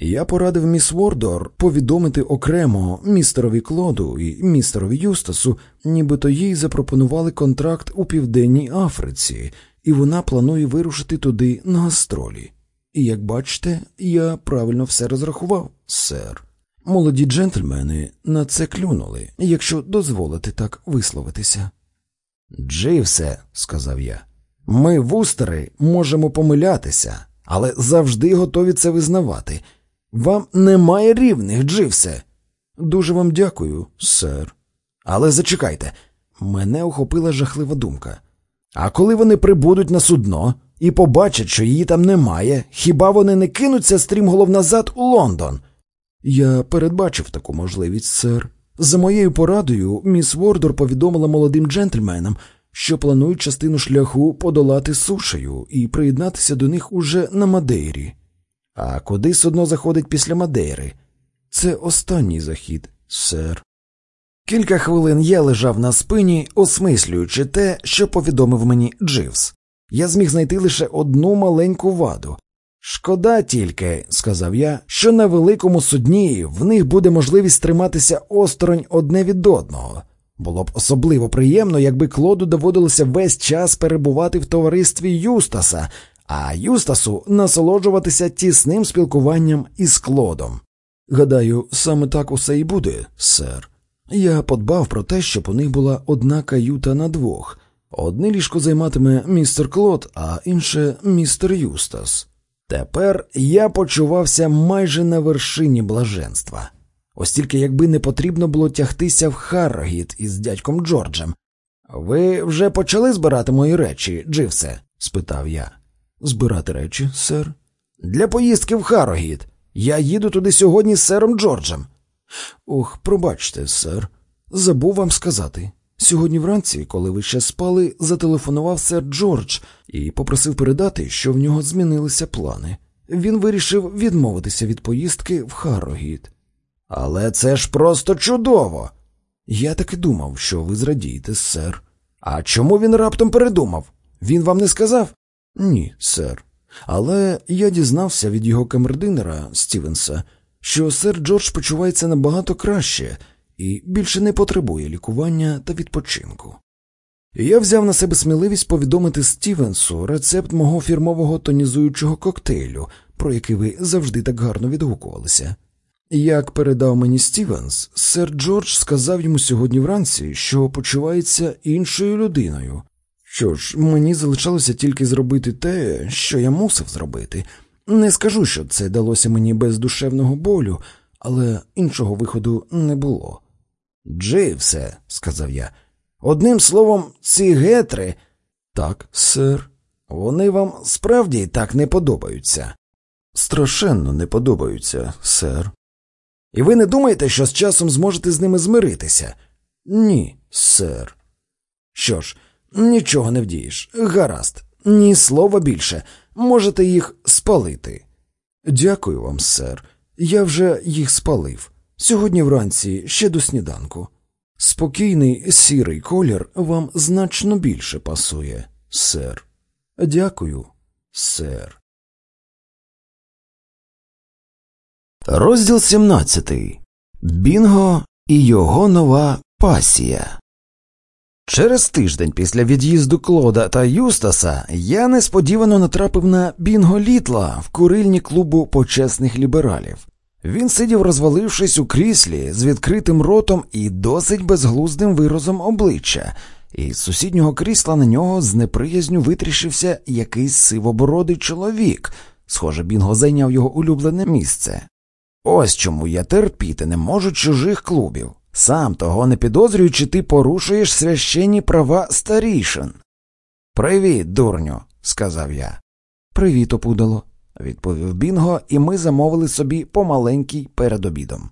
Я порадив міс Вордор повідомити окремо містерові Клоду і містерові Юстасу, нібито їй запропонували контракт у Південній Африці, і вона планує вирушити туди на гастролі. І як бачите, я правильно все розрахував, сер. Молоді джентльмени на це клюнули, якщо дозволите так висловитися. Дживсе, сказав я, ми, вустери, можемо помилятися, але завжди готові це визнавати. Вам немає рівних, Дживсе. Дуже вам дякую, сер. Але зачекайте, мене охопила жахлива думка. А коли вони прибудуть на судно і побачать, що її там немає, хіба вони не кинуться стрімголов назад у Лондон? Я передбачив таку можливість, сер. За моєю порадою, міс Вордор повідомила молодим джентльменам, що планують частину шляху подолати сушею і приєднатися до них уже на Мадейрі. А куди судно заходить після Мадейри? Це останній захід, сер. Кілька хвилин я лежав на спині, осмислюючи те, що повідомив мені Дживс. Я зміг знайти лише одну маленьку ваду. Шкода тільки, сказав я, що на великому судні в них буде можливість триматися осторонь одне від одного. Було б особливо приємно, якби Клоду доводилося весь час перебувати в товаристві Юстаса, а Юстасу насолоджуватися тісним спілкуванням із Клодом. Гадаю, саме так усе і буде, сер. Я подбав про те, щоб у них була одна каюта на двох. Одне ліжко займатиме містер Клод, а інше містер Юстас. Тепер я почувався майже на вершині блаженства. Ось тільки якби не потрібно було тягтися в Харрогіт із дядьком Джорджем. Ви вже почали збирати мої речі, Дживсе? спитав я. Збирати речі, сер? Для поїздки в Харрогіт. Я їду туди сьогодні з сером Джорджем. Ох, пробачте, сер. Забув вам сказати. Сьогодні вранці, коли ви ще спали, зателефонував сер Джордж і попросив передати, що в нього змінилися плани. Він вирішив відмовитися від поїздки в Харрогіт. Але це ж просто чудово. Я так і думав, що ви зрадієте, сер. А чому він раптом передумав? Він вам не сказав? Ні, сер. Але я дізнався від його камердинера Стівенса, що сер Джордж почувається набагато краще і більше не потребує лікування та відпочинку. Я взяв на себе сміливість повідомити Стівенсу рецепт мого фірмового тонізуючого коктейлю, про який ви завжди так гарно відгукувалися. Як передав мені Стівенс, сер Джордж сказав йому сьогодні вранці, що почувається іншою людиною. Що ж, мені залишалося тільки зробити те, що я мусив зробити. Не скажу, що це далося мені без душевного болю, але іншого виходу не було. Дживсе, сказав я. Одним словом, ці гетри. Так, сер. Вони вам справді так не подобаються. Страшенно не подобаються, сер. І ви не думаєте, що з часом зможете з ними змиритися? Ні, сер. Що ж, нічого не вдієш. Гаразд, ні слова більше. Можете їх спалити. Дякую вам, сер. Я вже їх спалив. Сьогодні вранці ще до сніданку. Спокійний сірий колір вам значно більше пасує, сер. Дякую, сер. Розділ 17. Бінго і його нова пасія. Через тиждень після від'їзду Клода та Юстаса я несподівано натрапив на Бінго Літла в курильні клубу почесних лібералів. Він сидів, розвалившись у кріслі з відкритим ротом і досить безглуздим виразом обличчя, і з сусіднього крісла на нього з неприязню витріщився якийсь сивобородий чоловік. Схоже, Бінго зайняв його улюблене місце. Ось чому я терпіти не можу чужих клубів. Сам того не підозрюючи, ти порушуєш священні права старішин. Привіт, дурню, сказав я. Привіт, опудало, відповів Бінго, і ми замовили собі помаленький перед обідом.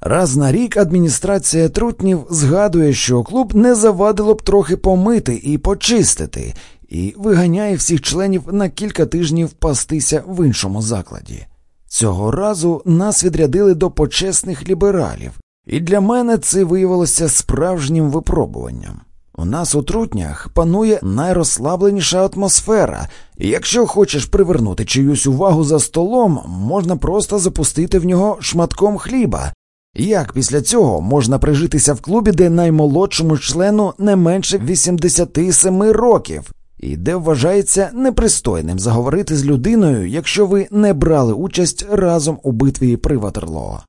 Раз на рік адміністрація трутнів згадує, що клуб не завадило б трохи помити і почистити, і виганяє всіх членів на кілька тижнів пастися в іншому закладі. Цього разу нас відрядили до почесних лібералів, і для мене це виявилося справжнім випробуванням. У нас у трутнях панує найрозслабленіша атмосфера, і якщо хочеш привернути чиюсь увагу за столом, можна просто запустити в нього шматком хліба. Як після цього можна прижитися в клубі, де наймолодшому члену не менше 87 років, і де вважається непристойним заговорити з людиною, якщо ви не брали участь разом у битві при Ватерлоо?